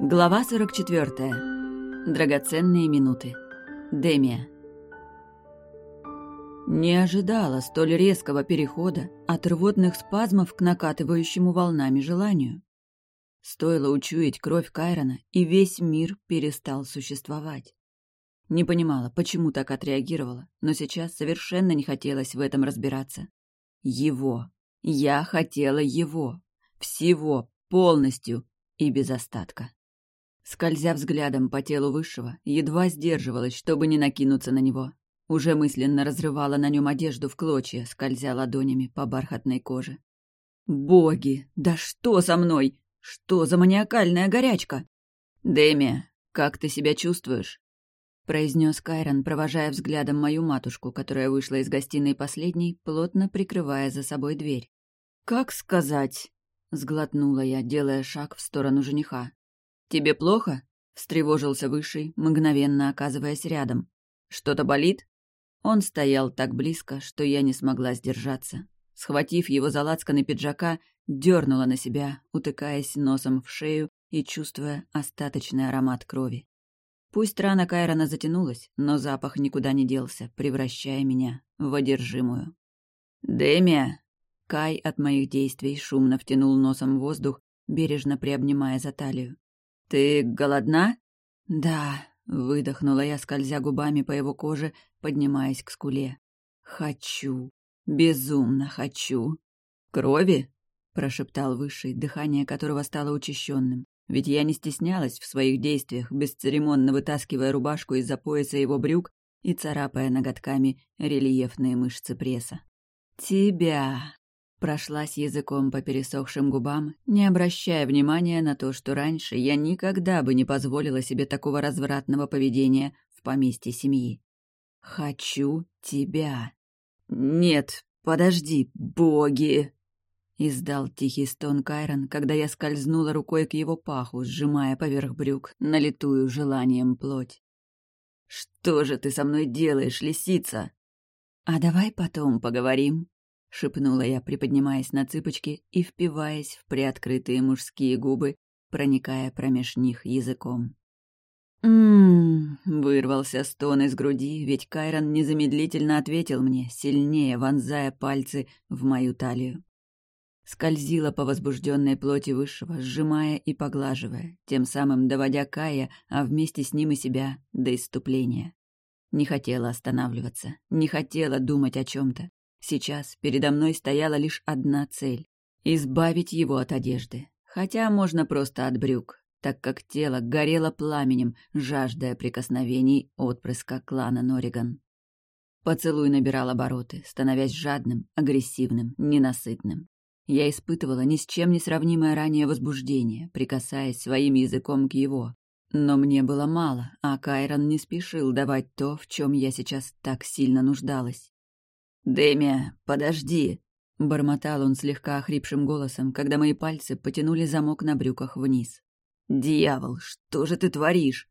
Глава 44. Драгоценные минуты. Демия. Не ожидала столь резкого перехода от рвотных спазмов к накатывающему волнами желанию. Стоило учуять кровь Кайрона, и весь мир перестал существовать. Не понимала, почему так отреагировала, но сейчас совершенно не хотелось в этом разбираться. Его. Я хотела его. Всего, полностью и без остатка. Скользя взглядом по телу высшего, едва сдерживалась, чтобы не накинуться на него. Уже мысленно разрывала на нем одежду в клочья, скользя ладонями по бархатной коже. «Боги! Да что со мной? Что за маниакальная горячка?» «Дэмия, как ты себя чувствуешь?» произнес Кайрон, провожая взглядом мою матушку, которая вышла из гостиной последней, плотно прикрывая за собой дверь. «Как сказать?» — сглотнула я, делая шаг в сторону жениха. «Тебе плохо?» — встревожился Высший, мгновенно оказываясь рядом. «Что-то болит?» Он стоял так близко, что я не смогла сдержаться. Схватив его за лацканы пиджака, дернула на себя, утыкаясь носом в шею и чувствуя остаточный аромат крови. Пусть рана Кайрона затянулась, но запах никуда не делся, превращая меня в одержимую. «Дэмия!» Кай от моих действий шумно втянул носом воздух, бережно приобнимая за талию. «Ты голодна?» «Да», — выдохнула я, скользя губами по его коже, поднимаясь к скуле. «Хочу. Безумно хочу. Крови?» — прошептал Высший, дыхание которого стало учащенным. Ведь я не стеснялась в своих действиях, бесцеремонно вытаскивая рубашку из-за пояса его брюк и царапая ноготками рельефные мышцы пресса. «Тебя!» Прошлась языком по пересохшим губам, не обращая внимания на то, что раньше я никогда бы не позволила себе такого развратного поведения в поместье семьи. «Хочу тебя!» «Нет, подожди, боги!» Издал тихий стон Кайрон, когда я скользнула рукой к его паху, сжимая поверх брюк, налитую желанием плоть. «Что же ты со мной делаешь, лисица?» «А давай потом поговорим», — шепнула я, приподнимаясь на цыпочки и впиваясь в приоткрытые мужские губы, проникая промеж них языком. «М-м-м», вырвался стон из груди, ведь Кайрон незамедлительно ответил мне, сильнее вонзая пальцы в мою талию скользила по возбужденной плоти высшего, сжимая и поглаживая, тем самым доводя Кая, а вместе с ним и себя, до иступления. Не хотела останавливаться, не хотела думать о чем-то. Сейчас передо мной стояла лишь одна цель — избавить его от одежды. Хотя можно просто от брюк, так как тело горело пламенем, жаждая прикосновений отпрыска клана Нориган. Поцелуй набирал обороты, становясь жадным, агрессивным, ненасытным. Я испытывала ни с чем не сравнимое ранее возбуждение, прикасаясь своим языком к его. Но мне было мало, а Кайрон не спешил давать то, в чем я сейчас так сильно нуждалась. «Дэмия, подожди!» — бормотал он слегка охрипшим голосом, когда мои пальцы потянули замок на брюках вниз. «Дьявол, что же ты творишь?»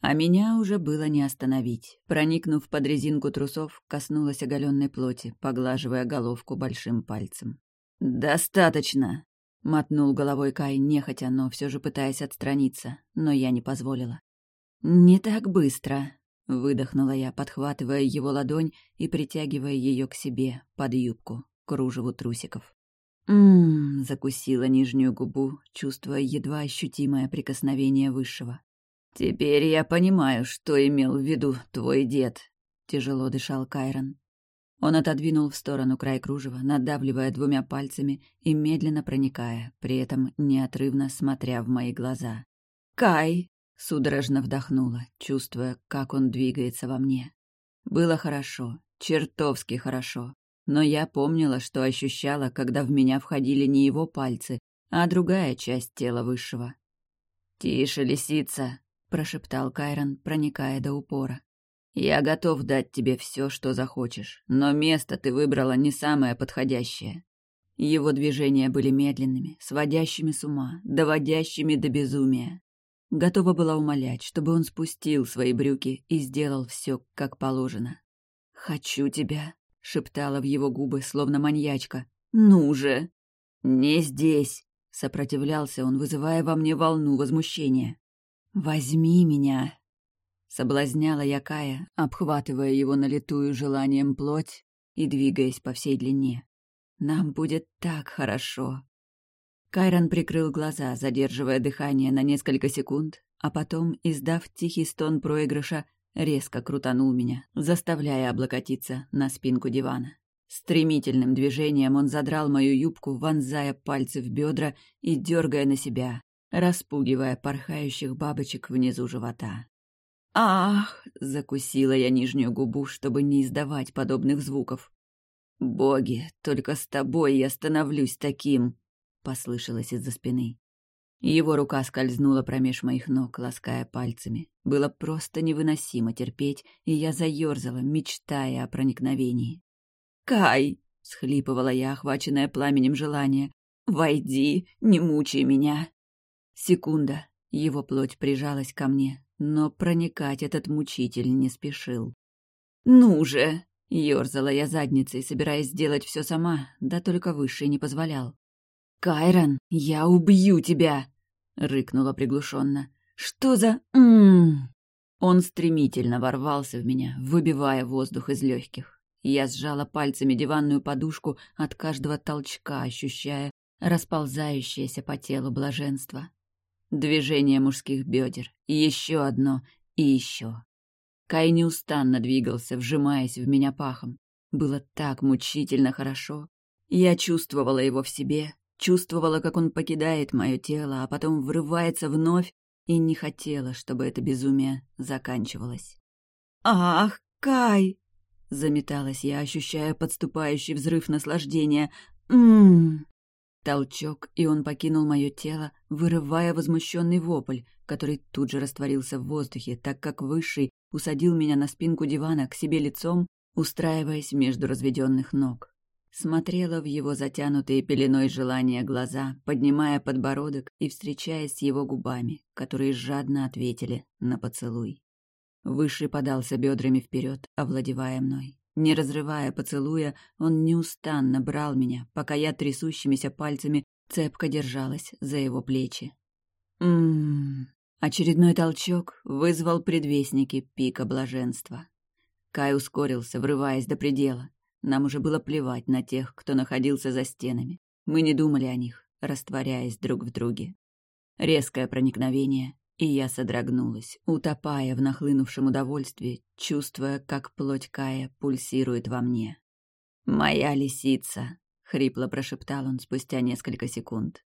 А меня уже было не остановить. Проникнув под резинку трусов, коснулась оголенной плоти, поглаживая головку большим пальцем. «Достаточно!» — мотнул головой Кай, нехотя, но все же пытаясь отстраниться, но я не позволила. «Не так быстро!» — выдохнула я, подхватывая его ладонь и притягивая ее к себе, под юбку, кружеву трусиков. «Ммм!» — закусила нижнюю губу, чувствуя едва ощутимое прикосновение высшего. «Теперь я понимаю, что имел в виду твой дед», — тяжело дышал Кайрон. Он отодвинул в сторону край кружева, надавливая двумя пальцами и медленно проникая, при этом неотрывно смотря в мои глаза. «Кай!» — судорожно вдохнула, чувствуя, как он двигается во мне. Было хорошо, чертовски хорошо. Но я помнила, что ощущала, когда в меня входили не его пальцы, а другая часть тела высшего. «Тише, лисица!» — прошептал Кайрон, проникая до упора. Я готов дать тебе все, что захочешь, но место ты выбрала не самое подходящее. Его движения были медленными, сводящими с ума, доводящими до безумия. Готова была умолять, чтобы он спустил свои брюки и сделал все, как положено. «Хочу тебя», — шептала в его губы, словно маньячка. «Ну же!» «Не здесь!» Сопротивлялся он, вызывая во мне волну возмущения. «Возьми меня!» Соблазняла я Кая, обхватывая его налитую желанием плоть и двигаясь по всей длине. «Нам будет так хорошо!» Кайрон прикрыл глаза, задерживая дыхание на несколько секунд, а потом, издав тихий стон проигрыша, резко крутанул меня, заставляя облокотиться на спинку дивана. Стремительным движением он задрал мою юбку, вонзая пальцы в бедра и дергая на себя, распугивая порхающих бабочек внизу живота. «Ах!» — закусила я нижнюю губу, чтобы не издавать подобных звуков. «Боги, только с тобой я становлюсь таким!» — послышалось из-за спины. Его рука скользнула промеж моих ног, лаская пальцами. Было просто невыносимо терпеть, и я заёрзала, мечтая о проникновении. «Кай!» — схлипывала я, охваченная пламенем желания. «Войди, не мучай меня!» Секунда. Его плоть прижалась ко мне, но проникать этот мучитель не спешил. «Ну же!» — ёрзала я задницей, собираясь сделать все сама, да только Высший не позволял. «Кайрон, я убью тебя!» — рыкнула приглушенно. «Что за... М -м -м Он стремительно ворвался в меня, выбивая воздух из легких. Я сжала пальцами диванную подушку от каждого толчка, ощущая расползающееся по телу блаженство. Движение мужских бедер, еще одно и еще. Кай неустанно двигался, вжимаясь в меня пахом. Было так мучительно хорошо. Я чувствовала его в себе, чувствовала, как он покидает мое тело, а потом врывается вновь, и не хотела, чтобы это безумие заканчивалось. «Ах, Кай!» Заметалась я, ощущая подступающий взрыв наслаждения. Ммм. Толчок, и он покинул мое тело, вырывая возмущенный вопль, который тут же растворился в воздухе, так как Высший усадил меня на спинку дивана к себе лицом, устраиваясь между разведенных ног. Смотрела в его затянутые пеленой желания глаза, поднимая подбородок и встречаясь с его губами, которые жадно ответили на поцелуй. Высший подался бедрами вперед, овладевая мной. Не разрывая поцелуя, он неустанно брал меня, пока я трясущимися пальцами цепко держалась за его плечи. Ммм. Очередной толчок вызвал предвестники пика блаженства. Кай ускорился, врываясь до предела. Нам уже было плевать на тех, кто находился за стенами. Мы не думали о них, растворяясь друг в друге. Резкое проникновение, и я содрогнулась, утопая в нахлынувшем удовольствии, чувствуя, как плоть Кая пульсирует во мне. «Моя лисица!» — хрипло прошептал он спустя несколько секунд.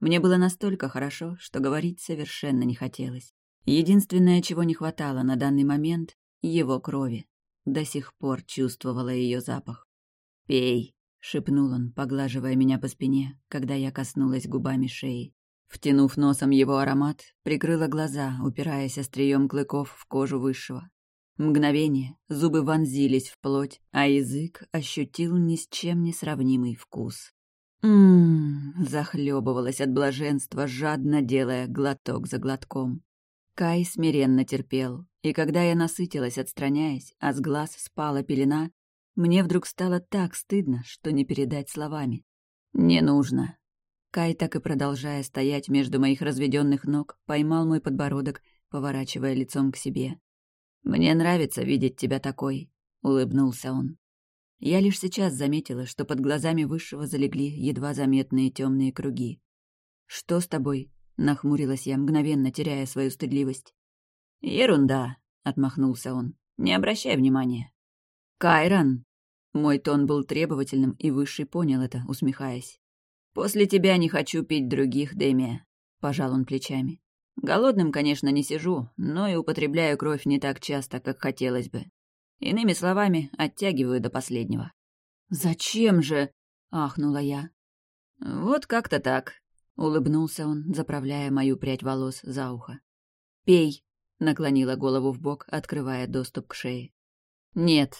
Мне было настолько хорошо, что говорить совершенно не хотелось. Единственное, чего не хватало на данный момент — его крови. До сих пор чувствовала ее запах. «Пей!» — шепнул он, поглаживая меня по спине, когда я коснулась губами шеи. Втянув носом его аромат, прикрыла глаза, упираясь острием клыков в кожу высшего. Мгновение зубы вонзились в плоть, а язык ощутил ни с чем не сравнимый вкус. Ммм, захлебывалась от блаженства, жадно делая глоток за глотком. Кай смиренно терпел, и когда я насытилась, отстраняясь, а с глаз спала пелена, мне вдруг стало так стыдно, что не передать словами. «Не нужно», Кай, так и продолжая стоять между моих разведенных ног, поймал мой подбородок, поворачивая лицом к себе. «Мне нравится видеть тебя такой», — улыбнулся он. Я лишь сейчас заметила, что под глазами Высшего залегли едва заметные темные круги. «Что с тобой?» — нахмурилась я, мгновенно теряя свою стыдливость. «Ерунда», — отмахнулся он. «Не обращай внимания». «Кайрон!» Мой тон был требовательным, и Высший понял это, усмехаясь. «После тебя не хочу пить других, Дэмия», — пожал он плечами. «Голодным, конечно, не сижу, но и употребляю кровь не так часто, как хотелось бы. Иными словами, оттягиваю до последнего». «Зачем же?» — ахнула я. «Вот как-то так», — улыбнулся он, заправляя мою прядь волос за ухо. «Пей», — наклонила голову в бок, открывая доступ к шее. «Нет»,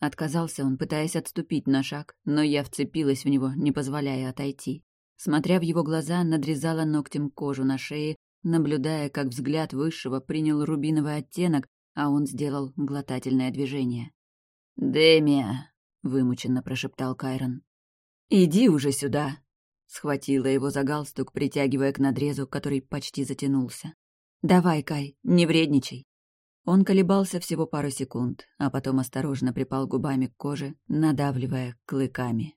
Отказался он, пытаясь отступить на шаг, но я вцепилась в него, не позволяя отойти. Смотря в его глаза, надрезала ногтем кожу на шее, наблюдая, как взгляд Высшего принял рубиновый оттенок, а он сделал глотательное движение. «Демия!» — вымученно прошептал Кайрон. «Иди уже сюда!» Схватила его за галстук, притягивая к надрезу, который почти затянулся. «Давай, Кай, не вредничай!» Он колебался всего пару секунд, а потом осторожно припал губами к коже, надавливая клыками.